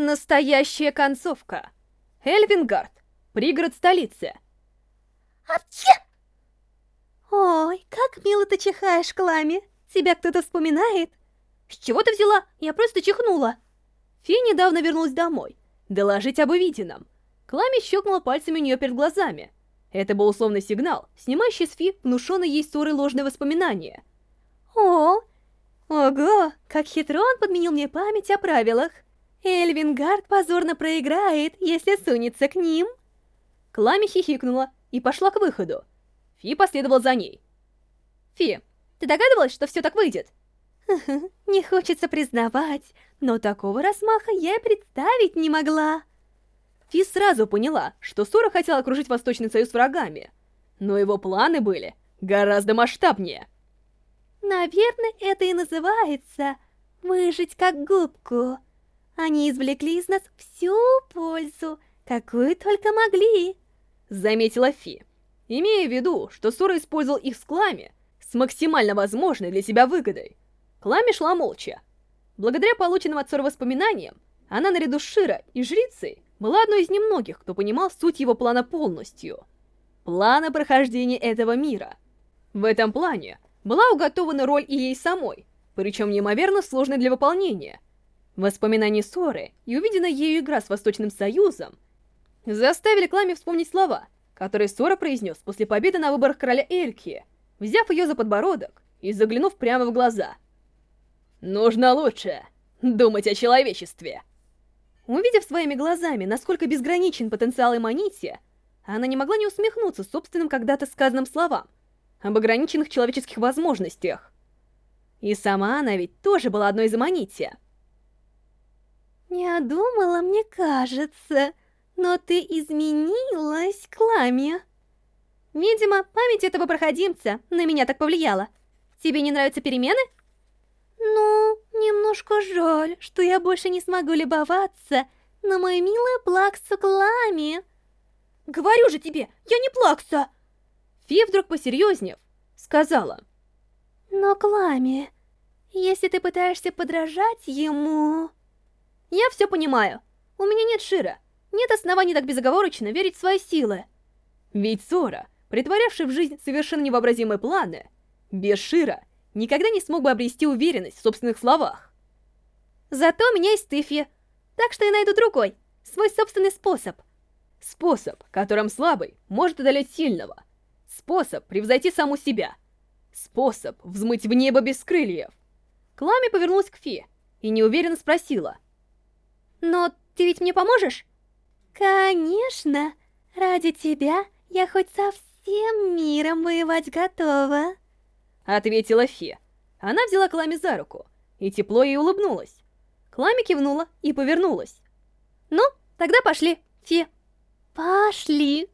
Настоящая концовка. Эльвингард. Пригород столицы. Апчи! Ой, как мило ты чихаешь, Клами. Тебя кто-то вспоминает? С чего ты взяла? Я просто чихнула. Фи недавно вернулась домой. Доложить об увиденном. Клами щелкнула пальцами у нее перед глазами. Это был условный сигнал, снимающий с Фи внушенные ей ссоры ложные воспоминания. О, ого, как хитро он подменил мне память о правилах. Эльвингард позорно проиграет, если сунется к ним. Клами хихикнула и пошла к выходу. Фи последовал за ней. Фи, ты догадывалась, что все так выйдет? Не хочется признавать, но такого размаха я и представить не могла. Фи сразу поняла, что Сора хотела окружить Восточный Союз врагами, но его планы были гораздо масштабнее. Наверное, это и называется «выжить как губку». Они извлекли из нас всю пользу, какую только могли. Заметила Фи, имея в виду, что Сора использовал их с Клами с максимально возможной для себя выгодой. Клами шла молча. Благодаря полученным от Сора воспоминаниям, она наряду с Шира и Жрицей была одной из немногих, кто понимал суть его плана полностью. Плана прохождения этого мира. В этом плане была уготована роль и ей самой, причем неимоверно сложной для выполнения. Воспоминания Соры и увиденная ею игра с Восточным Союзом заставили Клами вспомнить слова, которые Сора произнес после победы на выборах короля Эльки, взяв ее за подбородок и заглянув прямо в глаза. «Нужно лучше думать о человечестве!» Увидев своими глазами, насколько безграничен потенциал Эманити, она не могла не усмехнуться собственным когда-то сказанным словам об ограниченных человеческих возможностях. И сама она ведь тоже была одной из Эманити. «Не думала, мне кажется, но ты изменилась, Кламия». Видимо, память этого проходимца на меня так повлияла. Тебе не нравятся перемены? Ну, немножко жаль, что я больше не смогу любоваться на мою милую Плаксу Клами. Говорю же тебе, я не Плакса! Фи вдруг посерьезнев, сказала. Но, Клами, если ты пытаешься подражать ему... Я все понимаю. У меня нет Шира. Нет оснований так безоговорочно верить в свои силы. Ведь Сора, притворявший в жизнь совершенно невообразимые планы, без Шира никогда не смог бы обрести уверенность в собственных словах. Зато у меня есть Тыфи, так что я найду другой, свой собственный способ. Способ, которым слабый может одолеть сильного. Способ превзойти саму себя. Способ взмыть в небо без крыльев. Клами повернулась к Фи и неуверенно спросила. «Но ты ведь мне поможешь?» «Конечно! Ради тебя я хоть со всем миром воевать готова!» Ответила Фи. Она взяла Клами за руку и тепло ей улыбнулась. Клами кивнула и повернулась. «Ну, тогда пошли, Фи!» «Пошли!»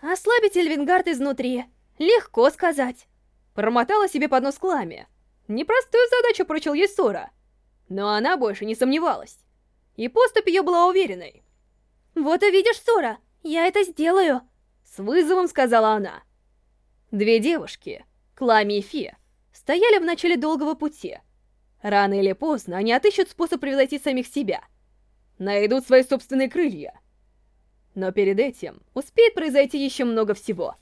Ослабить Эльвингард изнутри. Легко сказать. Промотала себе под нос Клами. Непростую задачу поручил ей Сора. Но она больше не сомневалась. И поступь ее была уверенной. «Вот и видишь, Сора, я это сделаю!» С вызовом сказала она. Две девушки, Клами и Фи, стояли в начале долгого пути. Рано или поздно они отыщут способ превзойти самих себя. Найдут свои собственные крылья. Но перед этим успеет произойти еще много всего.